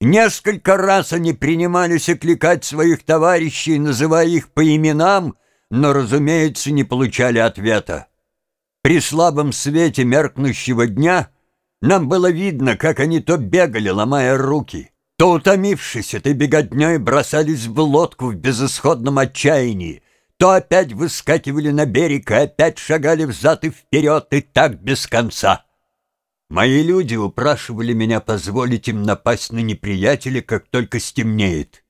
Несколько раз они принимались окликать своих товарищей, называя их по именам, но, разумеется, не получали ответа. При слабом свете меркнущего дня нам было видно, как они то бегали, ломая руки, то, утомившись этой беготней, бросались в лодку в безысходном отчаянии, то опять выскакивали на берег и опять шагали взад и вперед, и так без конца. Мои люди упрашивали меня позволить им напасть на неприятеля, как только стемнеет.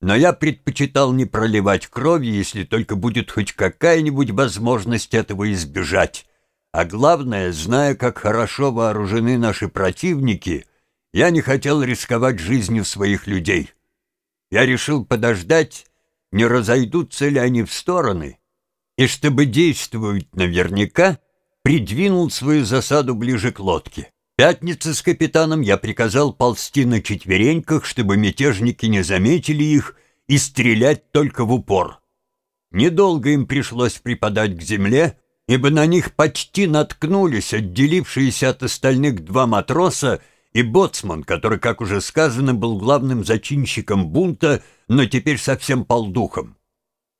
Но я предпочитал не проливать крови, если только будет хоть какая-нибудь возможность этого избежать. А главное, зная, как хорошо вооружены наши противники, я не хотел рисковать жизнью своих людей. Я решил подождать, не разойдутся ли они в стороны, и чтобы действовать наверняка, придвинул свою засаду ближе к лодке. Пятница с капитаном я приказал ползти на четвереньках, чтобы мятежники не заметили их, и стрелять только в упор. Недолго им пришлось припадать к земле, ибо на них почти наткнулись отделившиеся от остальных два матроса и боцман, который, как уже сказано, был главным зачинщиком бунта, но теперь совсем полдухом.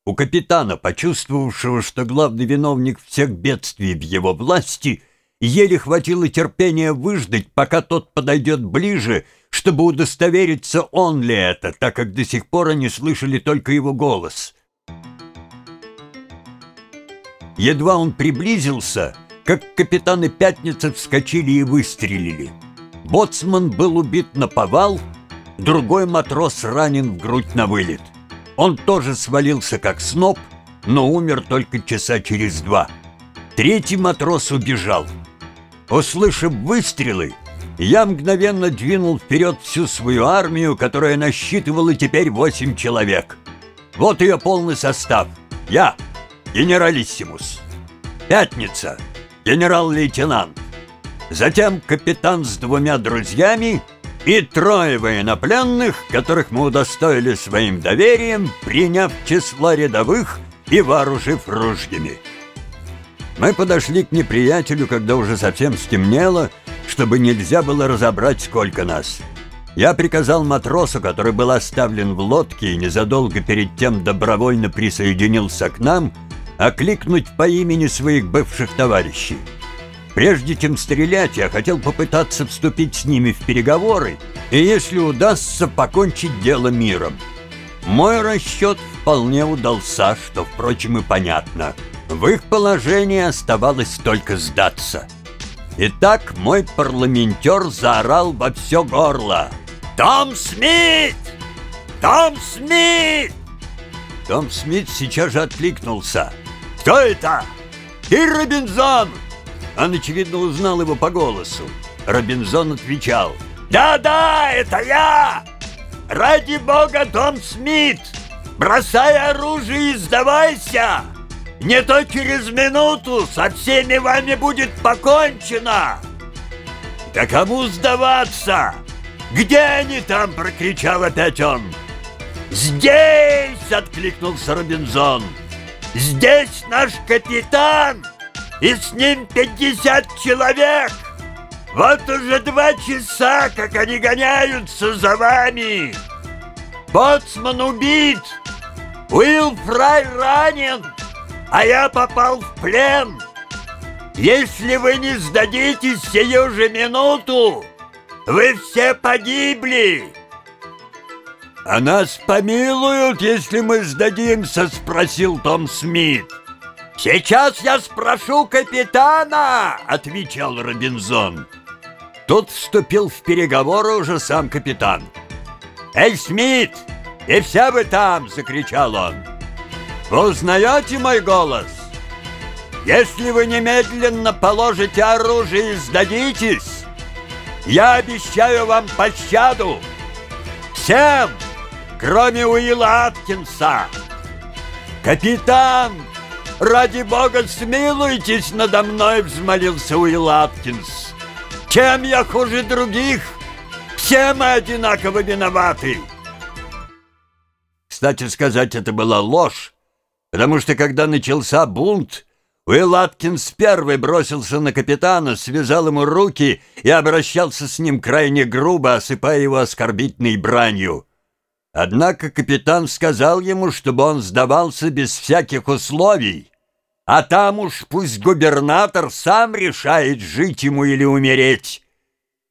У капитана, почувствовавшего, что главный виновник всех бедствий в его власти, еле хватило терпения выждать, пока тот подойдет ближе, чтобы удостовериться, он ли это, так как до сих пор они слышали только его голос. Едва он приблизился, как капитаны Пятницы вскочили и выстрелили. Боцман был убит на повал, другой матрос ранен в грудь на вылет. Он тоже свалился как сноп, но умер только часа через два. Третий матрос убежал. Услышав выстрелы, я мгновенно двинул вперед всю свою армию, которая насчитывала теперь восемь человек. Вот ее полный состав. Я, генералиссимус. Пятница, генерал-лейтенант. Затем капитан с двумя друзьями — и трое военнопленных, которых мы удостоили своим доверием, приняв число рядовых и вооружив ружьями. Мы подошли к неприятелю, когда уже совсем стемнело, чтобы нельзя было разобрать, сколько нас. Я приказал матросу, который был оставлен в лодке и незадолго перед тем добровольно присоединился к нам, окликнуть по имени своих бывших товарищей. Прежде чем стрелять, я хотел попытаться вступить с ними в переговоры и, если удастся, покончить дело миром. Мой расчет вполне удался, что, впрочем, и понятно. В их положении оставалось только сдаться. Итак, мой парламентер заорал во все горло. «Том Смит! Том Смит!» Том Смит сейчас же откликнулся. «Кто это?» «Ты Робинзон! Он, очевидно, узнал его по голосу. Робинзон отвечал. «Да-да, это я! Ради бога, Том Смит! Бросай оружие и сдавайся! Не то через минуту со всеми вами будет покончено!» «Да кому сдаваться? Где они там?» — прокричал опять он. «Здесь!» — откликнулся Робинзон. «Здесь наш капитан!» И с ним 50 человек. Вот уже два часа, как они гоняются за вами. Боцман убит, Уилл Фрай ранен, а я попал в плен. Если вы не сдадитесь сию же минуту, вы все погибли. «А нас помилуют, если мы сдадимся?» — спросил Том Смит. «Сейчас я спрошу капитана!» — отвечал Робинзон. Тут вступил в переговоры уже сам капитан. «Эй, Смит! И все вы там!» — закричал он. «Вы узнаете мой голос? Если вы немедленно положите оружие и сдадитесь, я обещаю вам пощаду! Всем, кроме Уилла Аткинса! Капитан!» «Ради бога, смилуйтесь надо мной!» — взмолился Уилл Аткинс. «Чем я хуже других? Все мы одинаково виноваты!» Кстати сказать, это была ложь, потому что когда начался бунт, Уилл Аткинс первый бросился на капитана, связал ему руки и обращался с ним крайне грубо, осыпая его оскорбительной бранью. Однако капитан сказал ему, чтобы он сдавался без всяких условий, а там уж пусть губернатор сам решает, жить ему или умереть.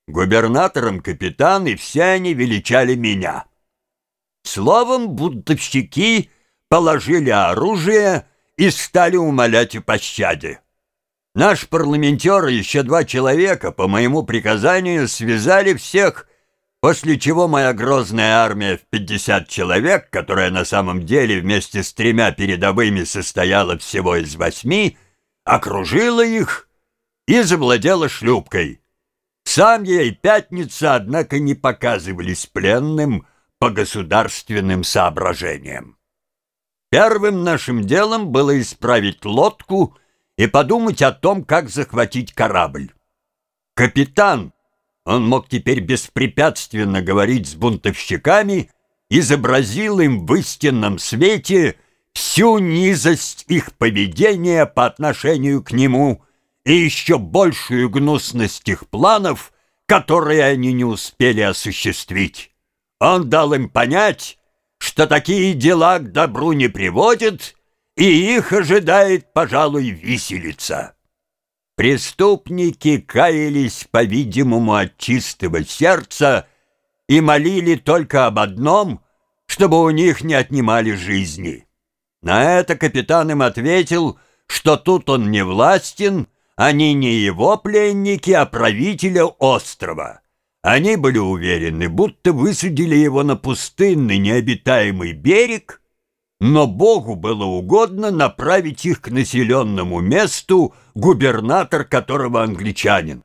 Губернатором капитан, и все они величали меня. Словом, бунтовщики положили оружие и стали умолять о пощаде. Наш парламентер и еще два человека по моему приказанию связали всех, после чего моя грозная армия в 50 человек, которая на самом деле вместе с тремя передовыми состояла всего из восьми, окружила их и завладела шлюпкой. Сам я Пятница, однако, не показывались пленным по государственным соображениям. Первым нашим делом было исправить лодку и подумать о том, как захватить корабль. Капитан, он мог теперь беспрепятственно говорить с бунтовщиками, изобразил им в истинном свете всю низость их поведения по отношению к нему и еще большую гнусность их планов, которые они не успели осуществить. Он дал им понять, что такие дела к добру не приводят, и их ожидает, пожалуй, виселица. Преступники каялись, по-видимому, от чистого сердца и молили только об одном, чтобы у них не отнимали жизни. На это капитан им ответил, что тут он не властен, они не его пленники, а правителя острова. Они были уверены, будто высадили его на пустынный необитаемый берег, но Богу было угодно направить их к населенному месту, губернатор которого англичанин.